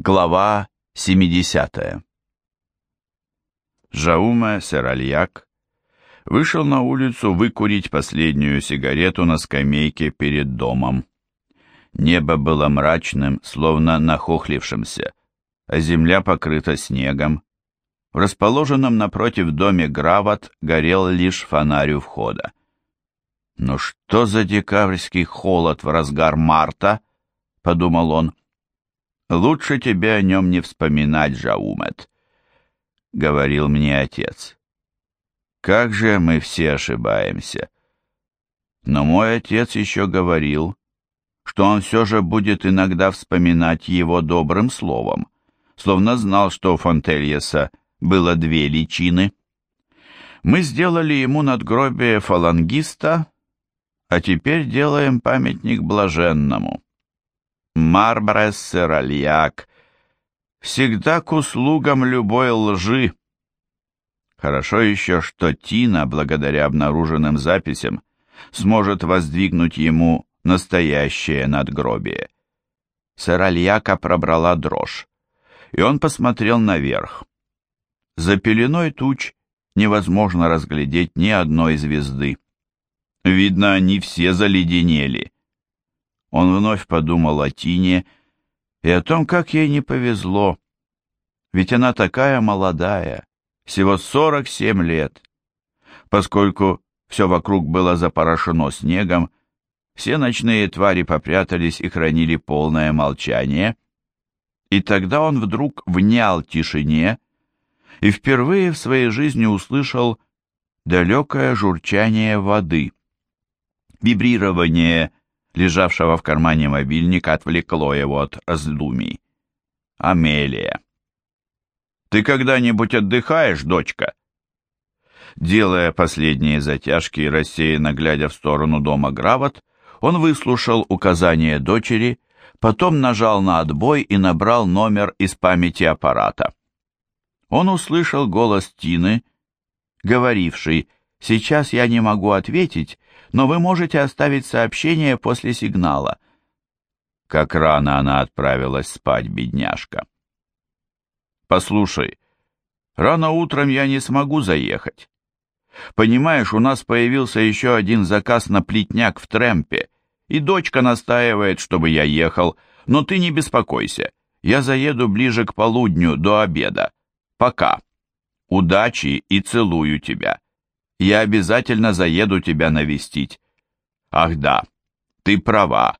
Глава 70 Жауме Серальяк вышел на улицу выкурить последнюю сигарету на скамейке перед домом. Небо было мрачным, словно нахохлившимся, а земля покрыта снегом. В расположенном напротив доме Грават горел лишь фонарь у входа. «Ну что за декабрьский холод в разгар марта?» — подумал он. Лучше тебе о нем не вспоминать, Жаумет, — говорил мне отец. Как же мы все ошибаемся. Но мой отец еще говорил, что он все же будет иногда вспоминать его добрым словом, словно знал, что у Фонтельеса было две личины. Мы сделали ему надгробие фалангиста, а теперь делаем памятник блаженному. Марбрессер-Альяк, всегда к услугам любой лжи. Хорошо еще, что Тина, благодаря обнаруженным записям, сможет воздвигнуть ему настоящее надгробие. Сыральяка пробрала дрожь, и он посмотрел наверх. За пеленой туч невозможно разглядеть ни одной звезды. Видно, они все заледенели. Он вновь подумал о Тине и о том, как ей не повезло, ведь она такая молодая, всего 47 лет. Поскольку все вокруг было запорошено снегом, все ночные твари попрятались и хранили полное молчание, и тогда он вдруг внял тишине и впервые в своей жизни услышал далекое журчание воды. Вибрирование лежавшего в кармане мобильника, отвлекло его от раздумий. Амелия. «Ты когда-нибудь отдыхаешь, дочка?» Делая последние затяжки и рассеянно глядя в сторону дома Гравот, он выслушал указание дочери, потом нажал на отбой и набрал номер из памяти аппарата. Он услышал голос Тины, говоривший «Сейчас я не могу ответить, но вы можете оставить сообщение после сигнала». Как рано она отправилась спать, бедняжка. «Послушай, рано утром я не смогу заехать. Понимаешь, у нас появился еще один заказ на плетняк в Трэмпе, и дочка настаивает, чтобы я ехал, но ты не беспокойся, я заеду ближе к полудню, до обеда. Пока. Удачи и целую тебя». Я обязательно заеду тебя навестить. Ах да, ты права.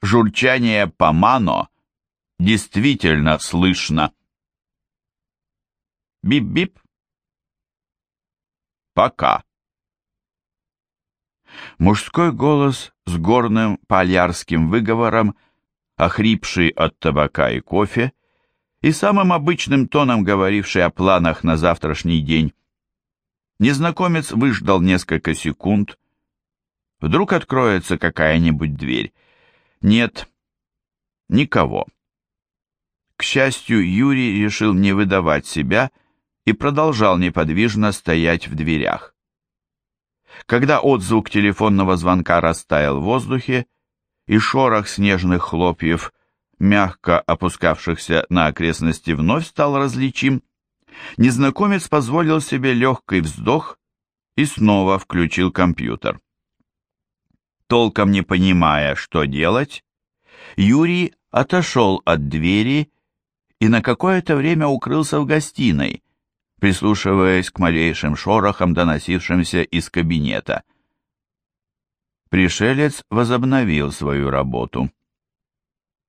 Журчание по мано действительно слышно. Бип-бип. Пока. Мужской голос с горным полярским выговором, охрипший от табака и кофе, и самым обычным тоном говоривший о планах на завтрашний день. Незнакомец выждал несколько секунд. Вдруг откроется какая-нибудь дверь. Нет, никого. К счастью, Юрий решил не выдавать себя и продолжал неподвижно стоять в дверях. Когда отзвук телефонного звонка растаял в воздухе, и шорох снежных хлопьев, мягко опускавшихся на окрестности, вновь стал различим, незнакомец позволил себе легкий вздох и снова включил компьютер. Толком не понимая, что делать, Юрий отошел от двери и на какое-то время укрылся в гостиной, прислушиваясь к малейшим шорохам, доносившимся из кабинета. Пришелец возобновил свою работу.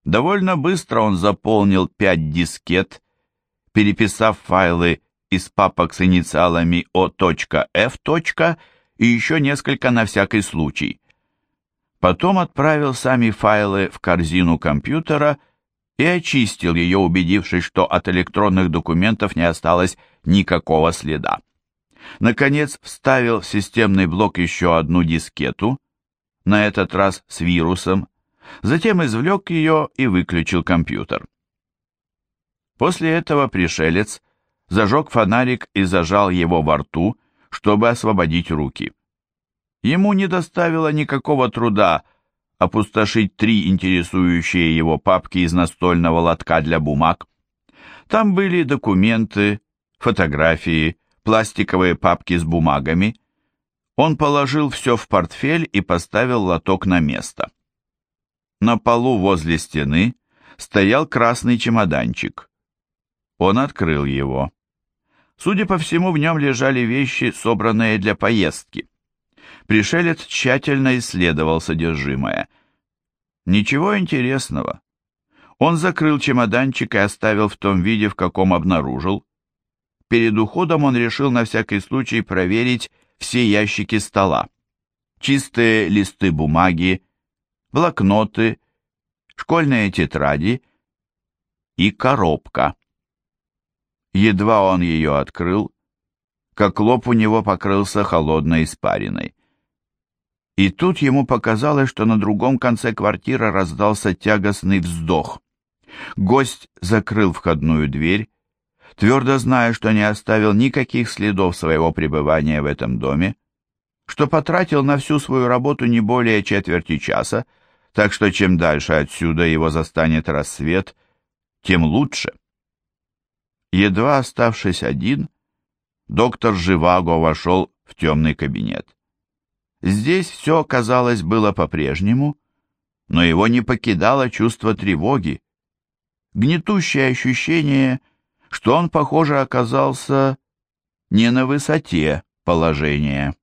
Довольно быстро он заполнил пять дискет переписав файлы из папок с инициалами O.F. и еще несколько на всякий случай. Потом отправил сами файлы в корзину компьютера и очистил ее, убедившись, что от электронных документов не осталось никакого следа. Наконец вставил в системный блок еще одну дискету, на этот раз с вирусом, затем извлек ее и выключил компьютер. После этого пришелец зажег фонарик и зажал его во рту, чтобы освободить руки. Ему не доставило никакого труда опустошить три интересующие его папки из настольного лотка для бумаг. Там были документы, фотографии, пластиковые папки с бумагами. Он положил все в портфель и поставил лоток на место. На полу возле стены стоял красный чемоданчик. Он открыл его. Судя по всему, в нем лежали вещи, собранные для поездки. Пришелец тщательно исследовал содержимое. Ничего интересного. Он закрыл чемоданчик и оставил в том виде, в каком обнаружил. Перед уходом он решил на всякий случай проверить все ящики стола. Чистые листы бумаги, блокноты, школьные тетради и коробка. Едва он ее открыл, как лоб у него покрылся холодной испариной. И тут ему показалось, что на другом конце квартиры раздался тягостный вздох. Гость закрыл входную дверь, твердо зная, что не оставил никаких следов своего пребывания в этом доме, что потратил на всю свою работу не более четверти часа, так что чем дальше отсюда его застанет рассвет, тем лучше. Едва оставшись один, доктор Живаго вошел в темный кабинет. Здесь все, казалось, было по-прежнему, но его не покидало чувство тревоги, гнетущее ощущение, что он, похоже, оказался не на высоте положения.